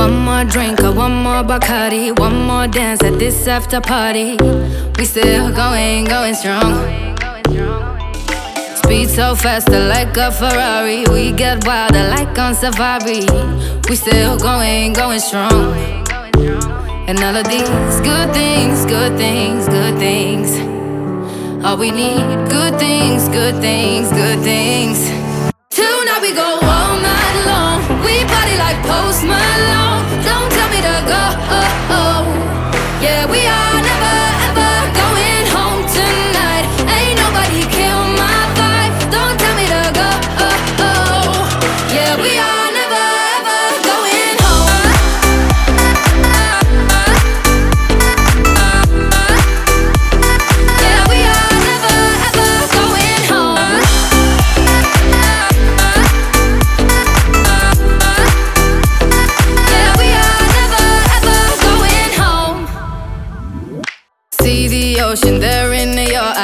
One more drink or one more Bacardi, one more dance at this after party. We still going, going strong. Speed so faster like a Ferrari. We get wilder like on safari. We still going, going strong. And all of these good things, good things, good things. All we need, good things, good things, good things. Tonight we go all